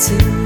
to